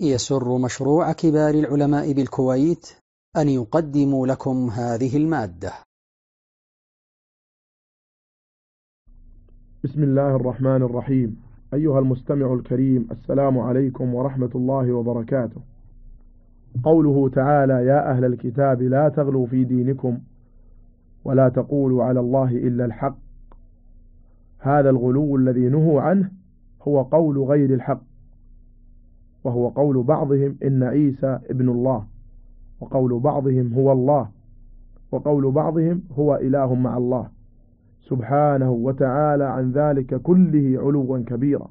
يسر مشروع كبار العلماء بالكويت أن يقدم لكم هذه المادة. بسم الله الرحمن الرحيم. أيها المستمع الكريم السلام عليكم ورحمة الله وبركاته. قوله تعالى يا أهل الكتاب لا تغلوا في دينكم ولا تقولوا على الله إلا الحق. هذا الغلو الذي نهوا عنه هو قول غير الحق. وهو قول بعضهم إن عيسى ابن الله وقول بعضهم هو الله وقول بعضهم هو إله مع الله سبحانه وتعالى عن ذلك كله علوا كبيرا.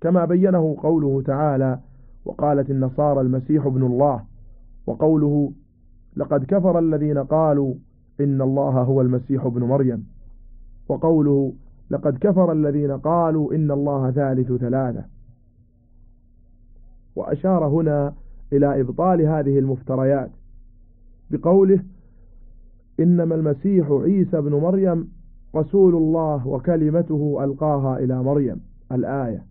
كما بينه قوله تعالى وقالت النصارى المسيح ابن الله وقوله لقد كفر الذين قالوا إن الله هو المسيح ابن مريم وقوله لقد كفر الذين قالوا إن الله ثالث ثلاثة. وأشار هنا إلى إبطال هذه المفتريات بقوله إنما المسيح عيسى بن مريم رسول الله وكلمته ألقاها إلى مريم الآية.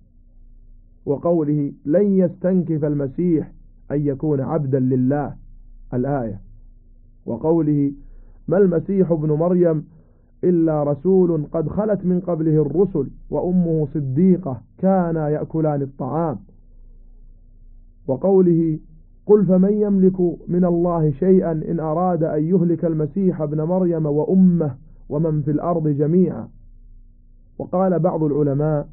وقوله لن يستنكف المسيح أن يكون عبدا لله الآية. وقوله ما المسيح ابن مريم إلا رسول قد خلت من قبله الرسل وأمه صديقة كانا يأكلان الطعام. وقوله قل فمن يملك من الله شيئا إن أراد أن يهلك المسيح ابن مريم وأمه ومن في الأرض جميعا. وقال بعض العلماء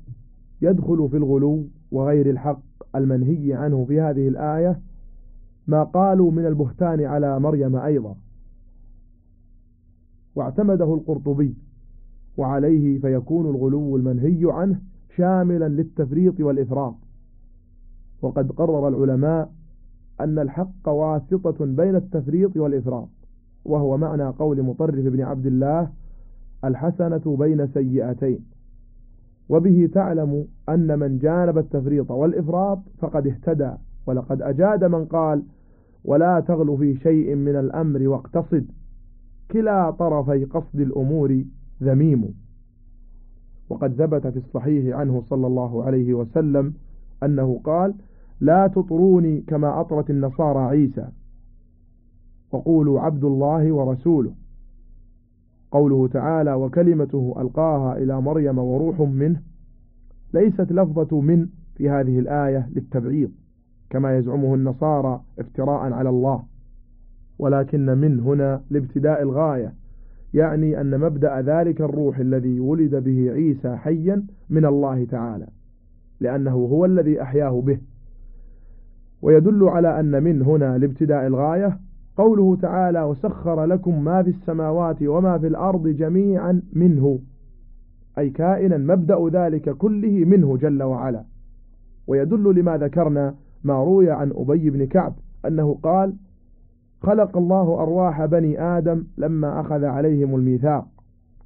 يدخل في الغلو وغير الحق المنهي عنه في هذه الآية ما قالوا من البهتان على مريم أيضا. واعتمده القرطبي وعليه فيكون الغلو المنهي عنه شاملا للتفريط والإفراط. وقد قرر العلماء أن الحق واسطة بين التفريط والإفراط وهو معنى قول مطرف بن عبد الله الحسنة بين سيئتين. وبه تعلم أن من جانب التفريط والإفراط فقد اهتدى ولقد أجاد من قال ولا تغل في شيء من الأمر واقتصد كلا طرفي قصد الأمور ذميم. وقد ثبت في الصحيح عنه صلى الله عليه وسلم أنه قال لا تطروني كما أطرت النصارى عيسى. وقولوا عبد الله ورسوله. قوله تعالى وكلمته ألقاها إلى مريم وروح منه. ليست لفظة من في هذه الآية للتبعيض كما يزعمه النصارى افتراء على الله. ولكن من هنا لابتداء الغاية يعني أن مبدأ ذلك الروح الذي ولد به عيسى حيا من الله تعالى لأنه هو الذي أحياه به. ويدل على أن من هنا لابتداء الغاية قوله تعالى وسخر لكم ما في السماوات وما في الأرض جميعا منه أي كائنا مبدأ ذلك كله منه جل وعلا. ويدل لما ذكرنا ما روي عن أبي بن كعب أنه قال خلق الله أرواح بني آدم لما أخذ عليهم الميثاق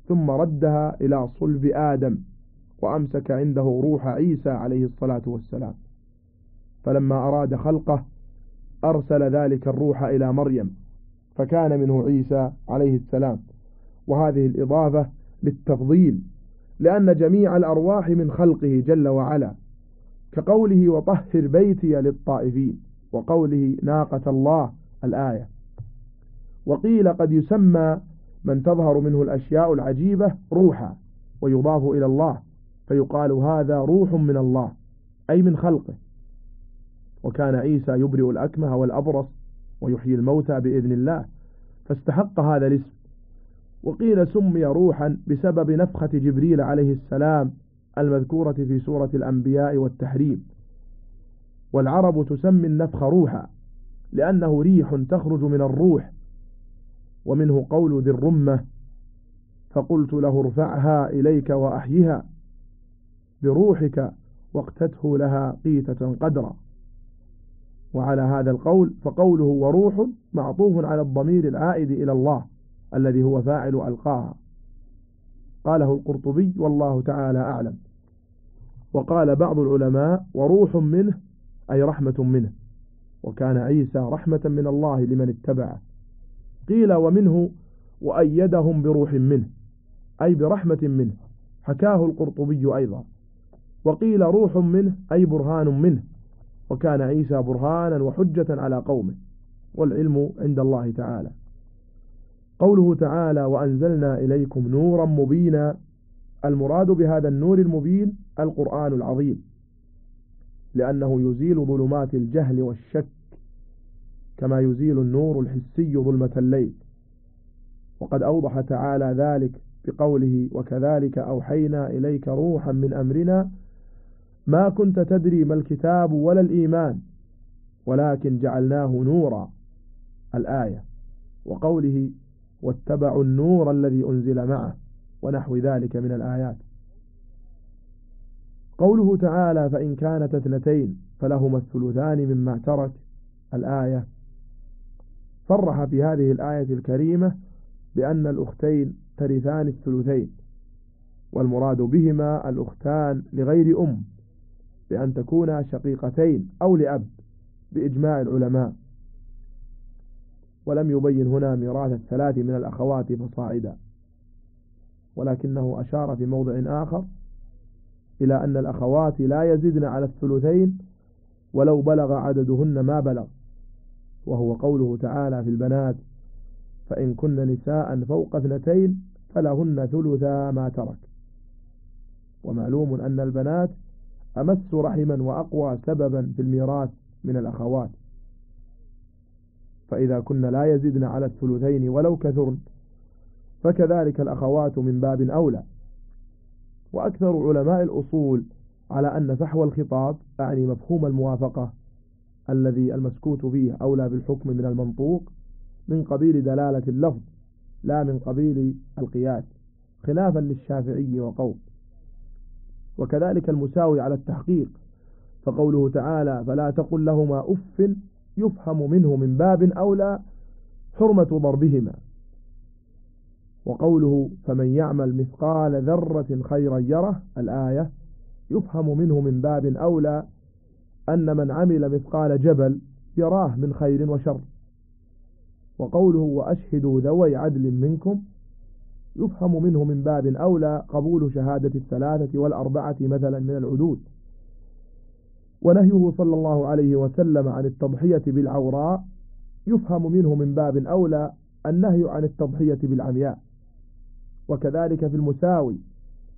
ثم ردها إلى صلب آدم وأمسك عنده روح عيسى عليه الصلاة والسلام. فلما أراد خلقه أرسل ذلك الروح إلى مريم فكان منه عيسى عليه السلام. وهذه الإضافة للتفضيل لأن جميع الأرواح من خلقه جل وعلا كقوله وطهر بيتي للطائفين وقوله ناقة الله الآية. وقيل قد يسمى من تظهر منه الأشياء العجيبة روحا ويضاف إلى الله فيقال هذا روح من الله أي من خلقه. وكان عيسى يبرئ الأكمه والأبرص ويحيي الموتى بإذن الله فاستحق هذا الاسم. وقيل سمي روحا بسبب نفخة جبريل عليه السلام المذكورة في سورة الأنبياء والتحريم. والعرب تسمي النفخ روحا لأنه ريح تخرج من الروح ومنه قول ذي الرمة فقلت له ارفعها إليك وأحيها بروحك واقتته لها قيتة قدرا. وعلى هذا القول فقوله وروح معطوف على الضمير العائد إلى الله الذي هو فاعل ألقاها. قاله القرطبي والله تعالى أعلم. وقال بعض العلماء وروح منه أي رحمة منه. وكان عيسى رحمة من الله لمن اتبعه. قيل ومنه وأيدهم بروح منه أي برحمة منه. حكاه القرطبي أيضا. وقيل روح منه أي برهان منه. وكان عيسى برهانا وحجة على قومه والعلم عند الله تعالى. قوله تعالى وأنزلنا إليكم نورا مبينا. المراد بهذا النور المبين القرآن العظيم لأنه يزيل ظلمات الجهل والشك كما يزيل النور الحسي ظلمة الليل. وقد أوضح تعالى ذلك بقوله وكذلك أوحينا إليك روحا من أمرنا ما كنت تدري ما الكتاب ولا الإيمان ولكن جعلناه نورا الآية وقوله واتبعوا النور الذي أنزل معه ونحو ذلك من الآيات. قوله تعالى فإن كانت اثنتين فلهما الثلثان مما ترك الآية. صرح في هذه الآية الكريمة بأن الأختين ترثان الثلثين والمراد بهما الأختان لغير أم. بأن تكونا شقيقتين أو لأب بإجماع العلماء. ولم يبين هنا ميراث الثلاث من الأخوات فصاعدا. ولكنه أشار في موضع آخر إلى أن الأخوات لا يزدن على الثلثين ولو بلغ عددهن ما بلغ. وهو قوله تعالى في البنات فإن كن نساء فوق اثنتين فلهن ثلثا ما ترك. ومعلوم أن البنات أمس رحما وأقوى سببا في الميراث من الأخوات. فإذا كن لا يزدن على الثلثين ولو كثرن فكذلك الأخوات من باب أولى. وأكثر علماء الأصول على أن فحوى الخطاب أعني مفهوم الموافقة الذي المسكوت فيه أولى بالحكم من المنطوق من قبيل دلالة اللفظ لا من قبيل القياس خلافا للشافعي وقوم وكذلك المساوي على التحقيق. فقوله تعالى فلا تقل لهما أف يفهم منه من باب أولى حرمة ضربهما. وقوله فمن يعمل مثقال ذرة خيرا يره الآية يفهم منه من باب أولى أن من عمل مثقال جبل يراه من خير وشر. وقوله وأشهدوا ذوي عدل منكم يفهم منه من باب أولى قبول شهادة الثلاثة والأربعة مثلا من العدود. ونهيه صلى الله عليه وسلم عن التضحية بالعوراء يفهم منه من باب أولى النهي عن التضحية بالعمياء. وكذلك في المساوي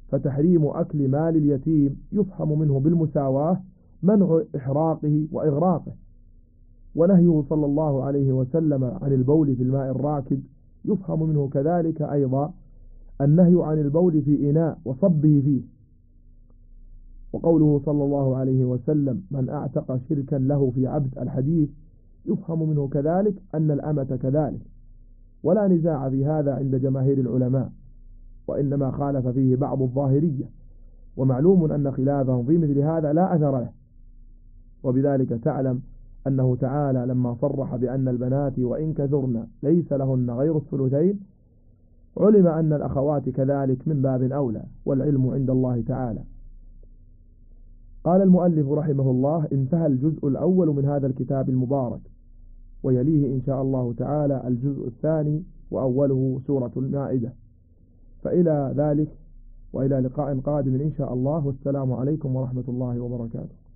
فتحريم أكل مال اليتيم يفهم منه بالمساواة منع إحراقه وإغراقه. ونهيه صلى الله عليه وسلم عن البول في الماء الراكد يفهم منه كذلك أيضا النهي عن البول في إناء وصبه فيه. وقوله صلى الله عليه وسلم من أعتق شركا له في عبد الحديث يفهم منه كذلك أن الأمة كذلك ولا نزاع في هذا عند جماهير العلماء وإنما خالف فيه بعض الظاهرية ومعلوم أن خلافهم في مثل هذا لا أثر له. وبذلك تعلم أنه تعالى لما صرح بأن البنات وإن كثرن ليس لهن غير الثلثين علم أن الأخوات كذلك من باب أولى والعلم عند الله تعالى. قال المؤلف رحمه الله انتهى الجزء الأول من هذا الكتاب المبارك ويليه إن شاء الله تعالى الجزء الثاني وأوله سورة المائدة. فإلى ذلك وإلى لقاء قادم إن شاء الله والسلام عليكم ورحمة الله وبركاته.